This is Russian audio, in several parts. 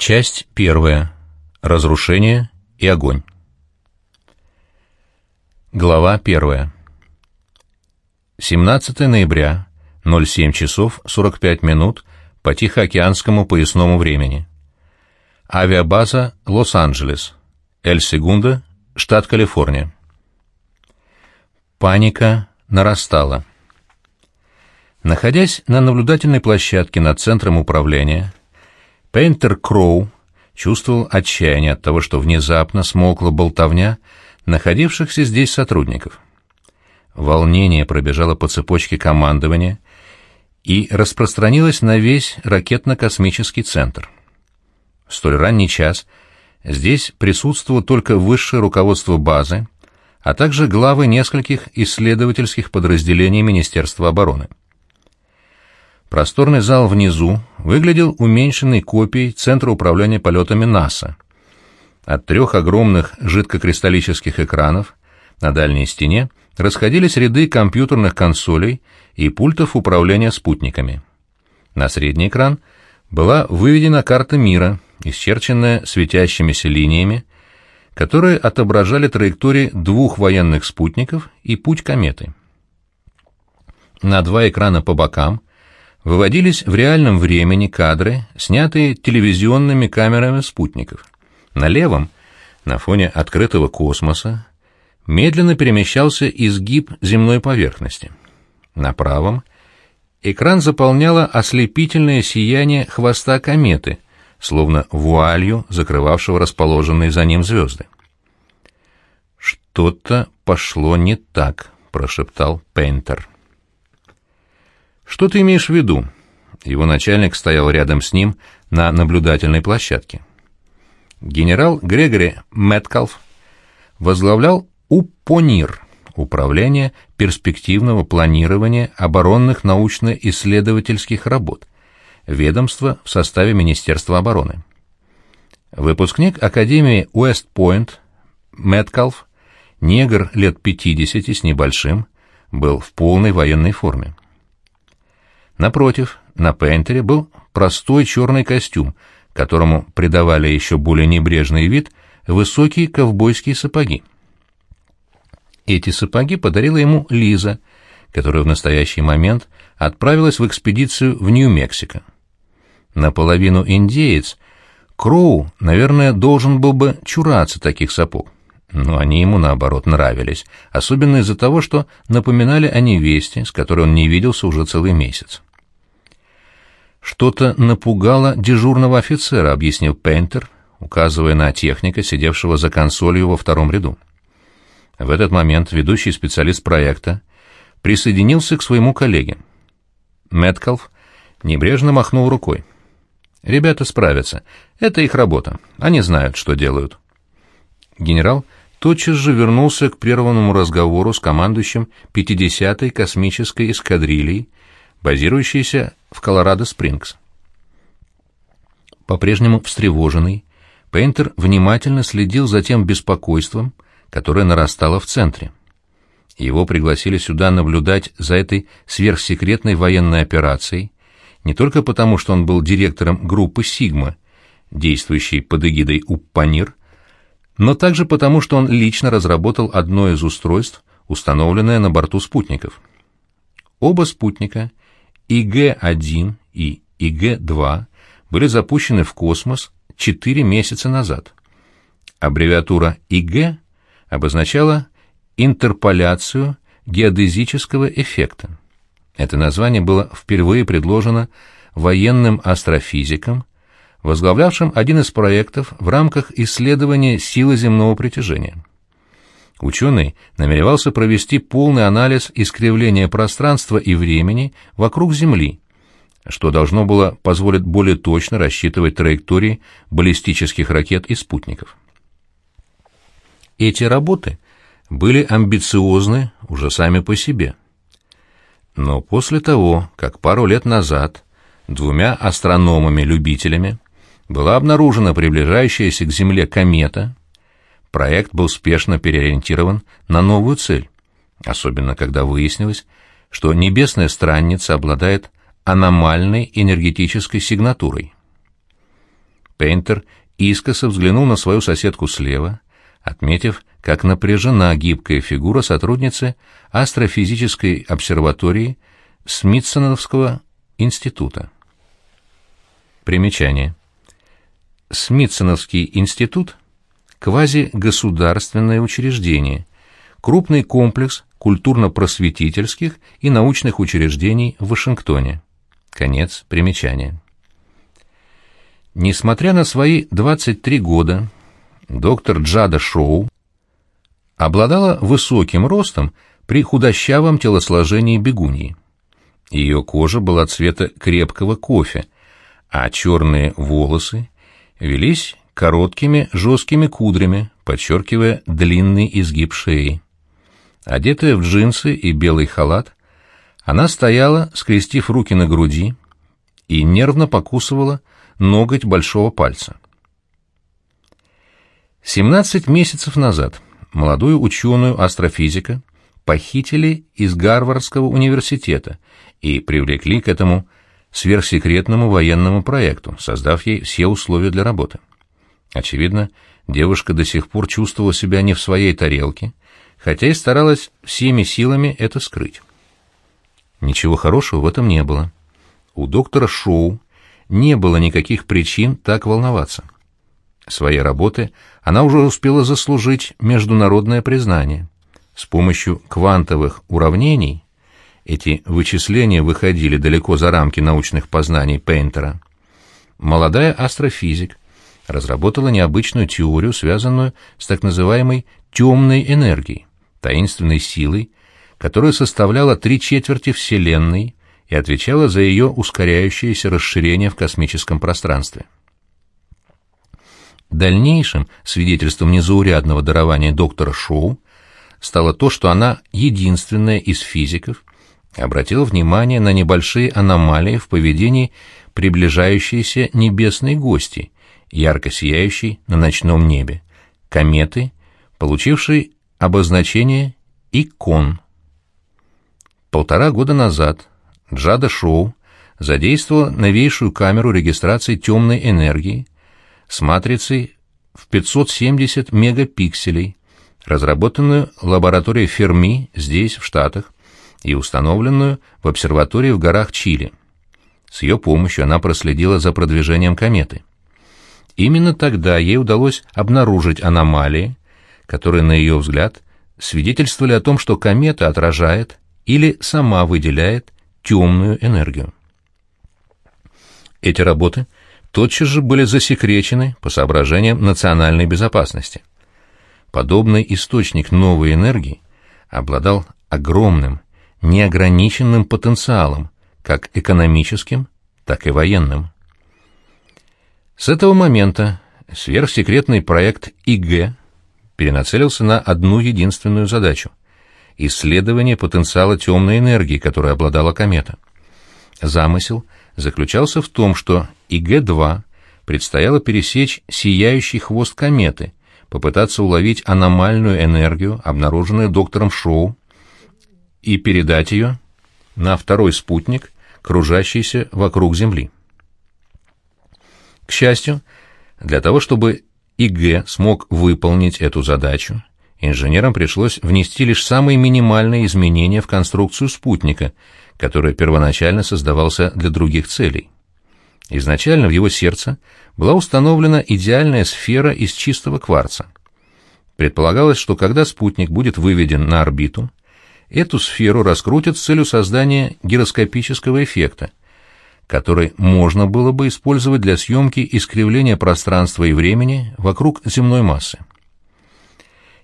Часть первая. Разрушение и огонь. Глава первая. 17 ноября, 07 часов 45 минут по Тихоокеанскому поясному времени. Авиабаза Лос-Анджелес, Эль-Сегунда, штат Калифорния. Паника нарастала. Находясь на наблюдательной площадке над центром управления, Пейнтер Кроу чувствовал отчаяние от того, что внезапно смолкла болтовня находившихся здесь сотрудников. Волнение пробежало по цепочке командования и распространилось на весь ракетно-космический центр. В столь ранний час здесь присутствовало только высшее руководство базы, а также главы нескольких исследовательских подразделений Министерства обороны. Просторный зал внизу выглядел уменьшенной копией Центра управления полетами НАСА. От трех огромных жидкокристаллических экранов на дальней стене расходились ряды компьютерных консолей и пультов управления спутниками. На средний экран была выведена карта мира, исчерченная светящимися линиями, которые отображали траектории двух военных спутников и путь кометы. На два экрана по бокам выводились в реальном времени кадры, снятые телевизионными камерами спутников. На левом, на фоне открытого космоса, медленно перемещался изгиб земной поверхности. На правом экран заполняло ослепительное сияние хвоста кометы, словно вуалью, закрывавшего расположенные за ним звезды. «Что-то пошло не так», — прошептал Пейнтер. «Что ты имеешь в виду?» Его начальник стоял рядом с ним на наблюдательной площадке. Генерал Грегори Мэткалф возглавлял УПОНИР — Управление перспективного планирования оборонных научно-исследовательских работ, ведомство в составе Министерства обороны. Выпускник Академии Уэст-Пойнт Мэткалф, негр лет 50 с небольшим, был в полной военной форме. Напротив, на Пейнтере был простой черный костюм, которому придавали еще более небрежный вид высокие ковбойские сапоги. Эти сапоги подарила ему Лиза, которая в настоящий момент отправилась в экспедицию в Нью-Мексико. Наполовину индеец, Кроу, наверное, должен был бы чураться таких сапог, но они ему, наоборот, нравились, особенно из-за того, что напоминали о невесте, с которой он не виделся уже целый месяц. «Что-то напугало дежурного офицера», — объяснил Пейнтер, указывая на техника, сидевшего за консолью во втором ряду. В этот момент ведущий специалист проекта присоединился к своему коллеге. Мэткалф небрежно махнул рукой. «Ребята справятся. Это их работа. Они знают, что делают». Генерал тотчас же вернулся к прерванному разговору с командующим 50-й космической эскадрильей, базирующейся в Колорадо-Спрингс. По-прежнему встревоженный, Пейнтер внимательно следил за тем беспокойством, которое нарастало в центре. Его пригласили сюда наблюдать за этой сверхсекретной военной операцией, не только потому, что он был директором группы «Сигма», действующей под эгидой УППАНИР, но также потому, что он лично разработал одно из устройств, установленное на борту спутников. Оба спутника ИГ-1 и ИГ-2 были запущены в космос 4 месяца назад. Аббревиатура ИГ обозначала интерполяцию геодезического эффекта. Это название было впервые предложено военным астрофизиком, возглавлявшим один из проектов в рамках исследования силы земного притяжения. Ученый намеревался провести полный анализ искривления пространства и времени вокруг Земли, что должно было позволить более точно рассчитывать траектории баллистических ракет и спутников. Эти работы были амбициозны уже сами по себе. Но после того, как пару лет назад двумя астрономами-любителями была обнаружена приближающаяся к Земле комета, проект был спешно переориентирован на новую цель, особенно когда выяснилось, что небесная странница обладает аномальной энергетической сигнатурой. Пейнтер искоса взглянул на свою соседку слева, отметив, как напряжена гибкая фигура сотрудницы астрофизической обсерватории Смитсоновского института. Примечание. Смитсоновский институт – квазигосударственное учреждение, крупный комплекс культурно-просветительских и научных учреждений в Вашингтоне. Конец примечания. Несмотря на свои 23 года, доктор Джада Шоу обладала высоким ростом при худощавом телосложении бегуньи. Ее кожа была цвета крепкого кофе, а черные волосы велись короткими жесткими кудрями, подчеркивая длинный изгиб шеи. Одетая в джинсы и белый халат, она стояла, скрестив руки на груди, и нервно покусывала ноготь большого пальца. 17 месяцев назад молодую ученую астрофизика похитили из Гарвардского университета и привлекли к этому сверхсекретному военному проекту, создав ей все условия для работы. Очевидно, девушка до сих пор чувствовала себя не в своей тарелке, хотя и старалась всеми силами это скрыть. Ничего хорошего в этом не было. У доктора Шоу не было никаких причин так волноваться. Своей работы она уже успела заслужить международное признание. С помощью квантовых уравнений эти вычисления выходили далеко за рамки научных познаний Пейнтера. Молодая астрофизик разработала необычную теорию, связанную с так называемой темной энергией, таинственной силой, которая составляла три четверти Вселенной и отвечала за ее ускоряющееся расширение в космическом пространстве. Дальнейшим свидетельством незаурядного дарования доктора Шоу стало то, что она единственная из физиков обратила внимание на небольшие аномалии в поведении приближающейся небесной гости, ярко сияющей на ночном небе, кометы, получившей обозначение «икон». Полтора года назад Джада Шоу задействовала новейшую камеру регистрации темной энергии с матрицей в 570 мегапикселей, разработанную лабораторией Ферми здесь, в Штатах, и установленную в обсерватории в горах Чили. С ее помощью она проследила за продвижением кометы. Именно тогда ей удалось обнаружить аномалии, которые, на ее взгляд, свидетельствовали о том, что комета отражает или сама выделяет темную энергию. Эти работы тотчас же были засекречены по соображениям национальной безопасности. Подобный источник новой энергии обладал огромным, неограниченным потенциалом, как экономическим, так и военным. С этого момента сверхсекретный проект ИГ перенацелился на одну единственную задачу — исследование потенциала темной энергии, которой обладала комета. Замысел заключался в том, что ИГ-2 предстояло пересечь сияющий хвост кометы, попытаться уловить аномальную энергию, обнаруженную доктором Шоу, и передать ее на второй спутник, кружащийся вокруг Земли. К счастью, для того, чтобы ИГ смог выполнить эту задачу, инженерам пришлось внести лишь самые минимальные изменения в конструкцию спутника, который первоначально создавался для других целей. Изначально в его сердце была установлена идеальная сфера из чистого кварца. Предполагалось, что когда спутник будет выведен на орбиту, эту сферу раскрутят с целью создания гироскопического эффекта, который можно было бы использовать для съемки искривления пространства и времени вокруг земной массы.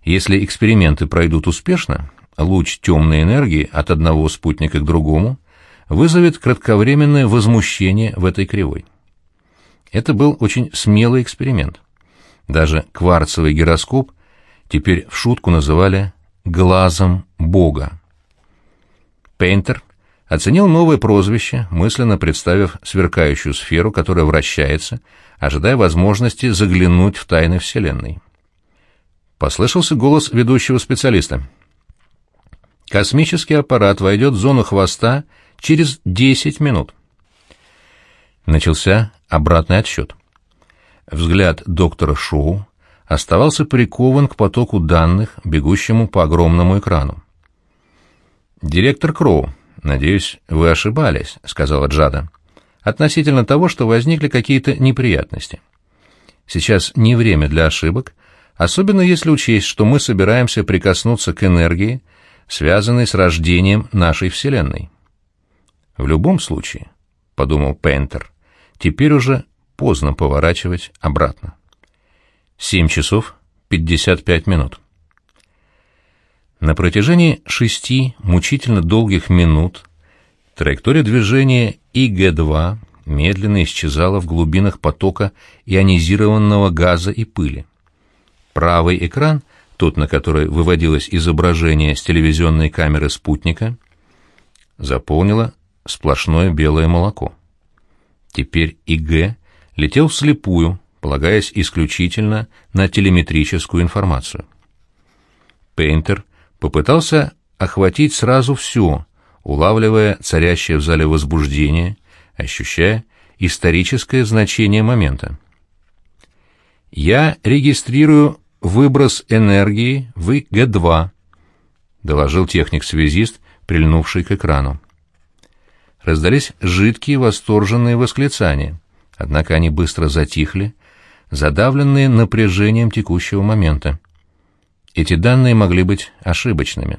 Если эксперименты пройдут успешно, луч темной энергии от одного спутника к другому вызовет кратковременное возмущение в этой кривой. Это был очень смелый эксперимент. Даже кварцевый гироскоп теперь в шутку называли глазом Бога. Пейнтер оценил новое прозвище, мысленно представив сверкающую сферу, которая вращается, ожидая возможности заглянуть в тайны Вселенной. Послышался голос ведущего специалиста. «Космический аппарат войдет в зону хвоста через 10 минут». Начался обратный отсчет. Взгляд доктора Шоу оставался прикован к потоку данных, бегущему по огромному экрану. «Директор Кроу, надеюсь, вы ошибались», — сказала Джада, «относительно того, что возникли какие-то неприятности. Сейчас не время для ошибок, особенно если учесть, что мы собираемся прикоснуться к энергии, связанной с рождением нашей Вселенной». «В любом случае», — подумал Пентер, — «теперь уже поздно поворачивать обратно». Семь часов пятьдесят пять минут. На протяжении шести мучительно долгих минут траектория движения ИГ-2 медленно исчезала в глубинах потока ионизированного газа и пыли. Правый экран, тот, на который выводилось изображение с телевизионной камеры спутника, заполнило сплошное белое молоко. Теперь ИГ летел вслепую, полагаясь исключительно на телеметрическую информацию. Пейнтер попытался охватить сразу все, улавливая царящее в зале возбуждение, ощущая историческое значение момента. «Я регистрирую выброс энергии в ИГ-2», — доложил техник-связист, прильнувший к экрану. Раздались жидкие восторженные восклицания, однако они быстро затихли, задавленные напряжением текущего момента. Эти данные могли быть ошибочными.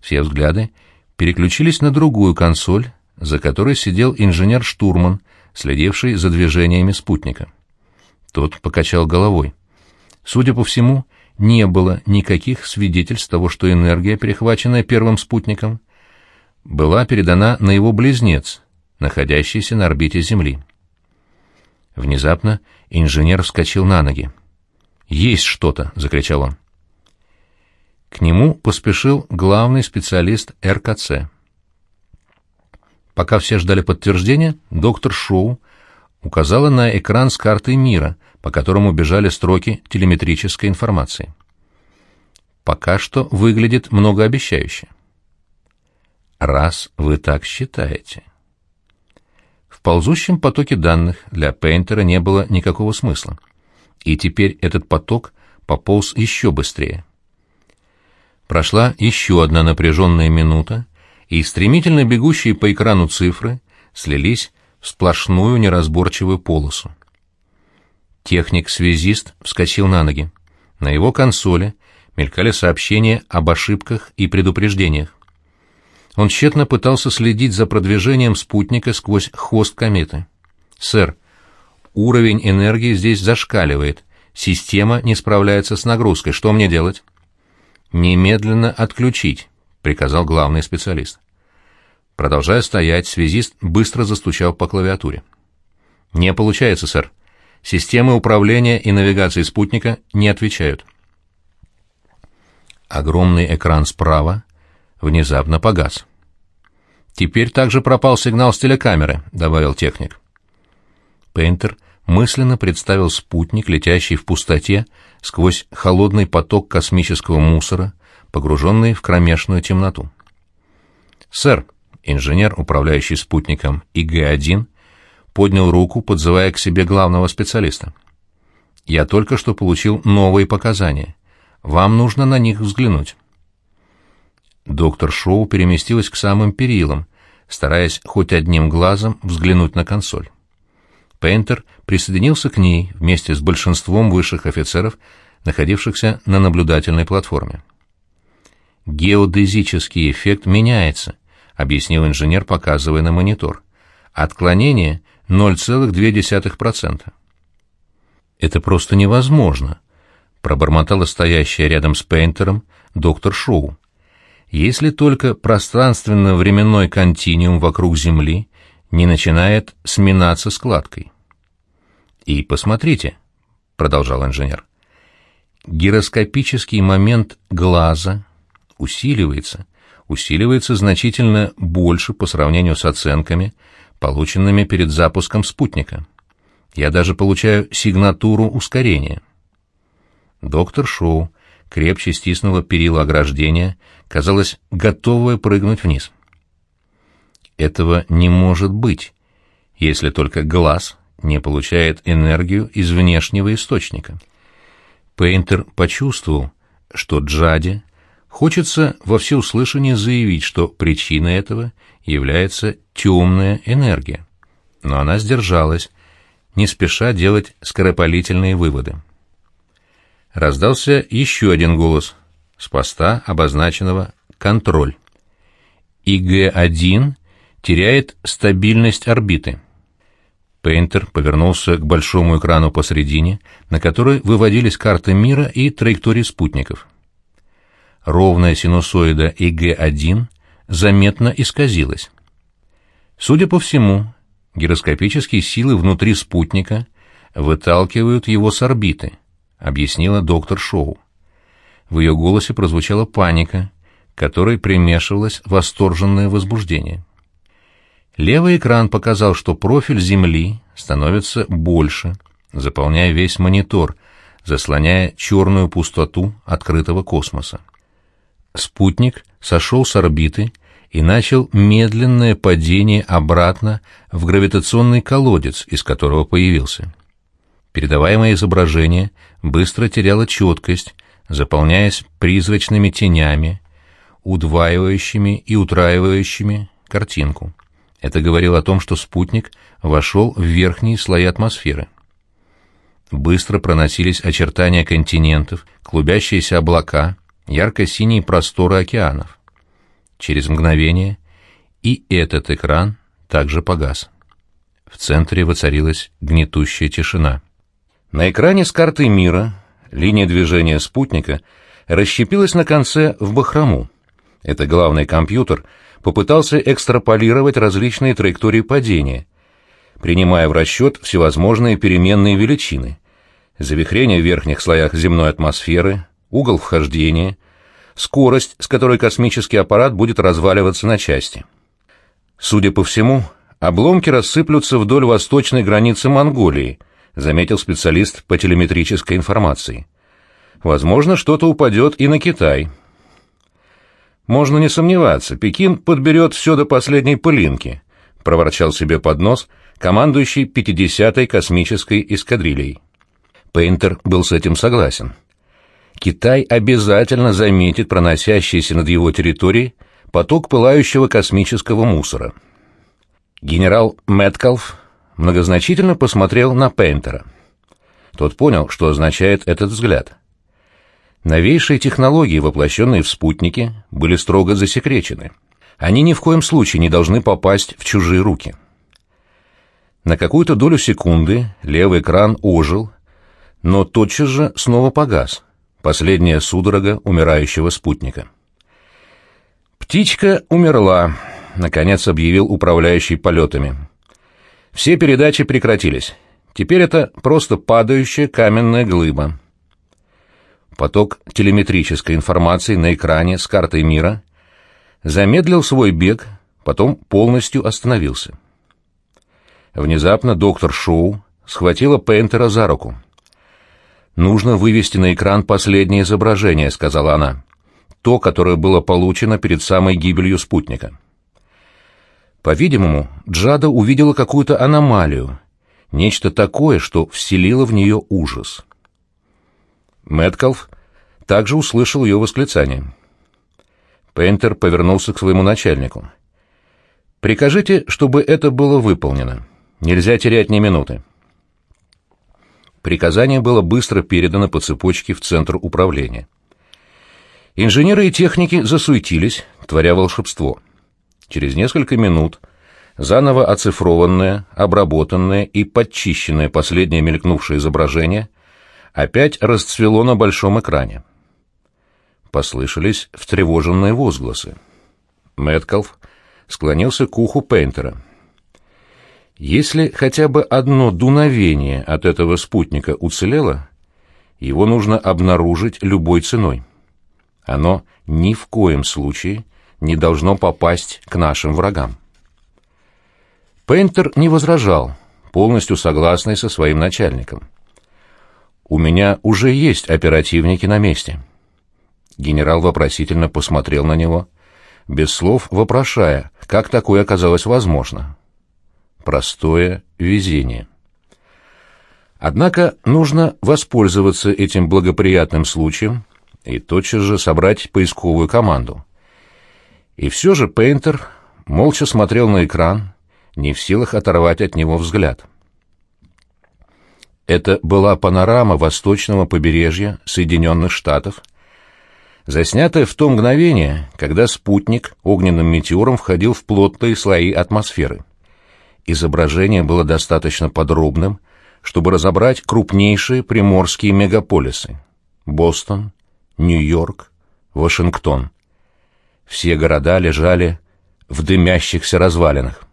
Все взгляды переключились на другую консоль, за которой сидел инженер-штурман, следивший за движениями спутника. Тот покачал головой. Судя по всему, не было никаких свидетельств того, что энергия, перехваченная первым спутником, была передана на его близнец, находящийся на орбите Земли. Внезапно инженер вскочил на ноги. «Есть что-то!» — закричал он. К нему поспешил главный специалист РКЦ. Пока все ждали подтверждения, доктор Шоу указала на экран с картой мира, по которому бежали строки телеметрической информации. Пока что выглядит многообещающе. Раз вы так считаете. В ползущем потоке данных для Пейнтера не было никакого смысла. И теперь этот поток пополз еще быстрее. Прошла еще одна напряженная минута, и стремительно бегущие по экрану цифры слились в сплошную неразборчивую полосу. Техник-связист вскочил на ноги. На его консоли мелькали сообщения об ошибках и предупреждениях. Он тщетно пытался следить за продвижением спутника сквозь хвост кометы. «Сэр, уровень энергии здесь зашкаливает. Система не справляется с нагрузкой. Что мне делать?» «Немедленно отключить», — приказал главный специалист. Продолжая стоять, связист быстро застучал по клавиатуре. «Не получается, сэр. Системы управления и навигации спутника не отвечают». Огромный экран справа внезапно погас. «Теперь также пропал сигнал с телекамеры», — добавил техник. Пейнтер мысленно представил спутник, летящий в пустоте сквозь холодный поток космического мусора, погруженный в кромешную темноту. «Сэр», — инженер, управляющий спутником ИГ-1, поднял руку, подзывая к себе главного специалиста. «Я только что получил новые показания. Вам нужно на них взглянуть». Доктор Шоу переместилась к самым перилам, стараясь хоть одним глазом взглянуть на консоль. Пейнтер присоединился к ней вместе с большинством высших офицеров, находившихся на наблюдательной платформе. «Геодезический эффект меняется», — объяснил инженер, показывая на монитор. «Отклонение 0,2%. «Это просто невозможно», — пробормотала стоящая рядом с Пейнтером доктор Шоу. «Если только пространственно-временной континуум вокруг Земли не начинает сминаться складкой. «И посмотрите», — продолжал инженер, — «гироскопический момент глаза усиливается, усиливается значительно больше по сравнению с оценками, полученными перед запуском спутника. Я даже получаю сигнатуру ускорения». Доктор Шоу крепче стиснула перила ограждения, казалось, готовая прыгнуть вниз. Этого не может быть, если только глаз не получает энергию из внешнего источника. Пейнтер почувствовал, что Джаде хочется во всеуслышание заявить, что причиной этого является темная энергия. Но она сдержалась, не спеша делать скоропалительные выводы. Раздался еще один голос с поста, обозначенного «Контроль». ИГ-1 теряет стабильность орбиты. Пейнтер повернулся к большому экрану посредине, на который выводились карты мира и траектории спутников. Ровная синусоида ИГ-1 заметно исказилась. Судя по всему, гироскопические силы внутри спутника выталкивают его с орбиты, объяснила доктор Шоу. В ее голосе прозвучала паника, которой примешивалось восторженное возбуждение. Левый экран показал, что профиль Земли становится больше, заполняя весь монитор, заслоняя черную пустоту открытого космоса. Спутник сошел с орбиты и начал медленное падение обратно в гравитационный колодец, из которого появился. Передаваемое изображение быстро теряло четкость, заполняясь призрачными тенями, удваивающими и утраивающими картинку. Это говорило о том, что спутник вошел в верхние слои атмосферы. Быстро проносились очертания континентов, клубящиеся облака, ярко-синие просторы океанов. Через мгновение и этот экран также погас. В центре воцарилась гнетущая тишина. На экране с картой мира линия движения спутника расщепилась на конце в бахрому. Это главный компьютер попытался экстраполировать различные траектории падения, принимая в расчет всевозможные переменные величины, завихрение в верхних слоях земной атмосферы, угол вхождения, скорость, с которой космический аппарат будет разваливаться на части. Судя по всему, обломки рассыплются вдоль восточной границы Монголии, заметил специалист по телеметрической информации. Возможно, что-то упадет и на Китай. Можно не сомневаться, Пекин подберет все до последней пылинки, проворчал себе под нос командующий 50-й космической эскадрильей. Пейнтер был с этим согласен. Китай обязательно заметит проносящийся над его территорией поток пылающего космического мусора. Генерал Мэткалф многозначительно посмотрел на Пейнтера. Тот понял, что означает этот взгляд. Новейшие технологии, воплощенные в спутники, были строго засекречены. Они ни в коем случае не должны попасть в чужие руки. На какую-то долю секунды левый экран ожил, но тотчас же снова погас. Последняя судорога умирающего спутника. «Птичка умерла», — наконец объявил управляющий полетами. «Все передачи прекратились. Теперь это просто падающая каменная глыба. Поток телеметрической информации на экране с картой мира замедлил свой бег, потом полностью остановился. Внезапно доктор Шоу схватила Пейнтера за руку. «Нужно вывести на экран последнее изображение», — сказала она. «То, которое было получено перед самой гибелью спутника». По-видимому, Джада увидела какую-то аномалию, нечто такое, что вселило в нее ужас. Мэткалф также услышал ее восклицание. Пейнтер повернулся к своему начальнику. «Прикажите, чтобы это было выполнено. Нельзя терять ни минуты». Приказание было быстро передано по цепочке в центр управления. Инженеры и техники засуетились, творя волшебство. Через несколько минут заново оцифрованное, обработанное и подчищенное последнее мелькнувшее изображение — опять расцвело на большом экране. Послышались встревоженные возгласы. Мэткалф склонился к уху Пейнтера. Если хотя бы одно дуновение от этого спутника уцелело, его нужно обнаружить любой ценой. Оно ни в коем случае не должно попасть к нашим врагам. Пейнтер не возражал, полностью согласный со своим начальником. У меня уже есть оперативники на месте. Генерал вопросительно посмотрел на него, без слов вопрошая, как такое оказалось возможно. Простое везение. Однако нужно воспользоваться этим благоприятным случаем и тотчас же собрать поисковую команду. И все же Пейнтер молча смотрел на экран, не в силах оторвать от него взгляд. Это была панорама восточного побережья Соединенных Штатов, заснятая в то мгновение, когда спутник огненным метеором входил в плотные слои атмосферы. Изображение было достаточно подробным, чтобы разобрать крупнейшие приморские мегаполисы — Бостон, Нью-Йорк, Вашингтон. Все города лежали в дымящихся развалинах.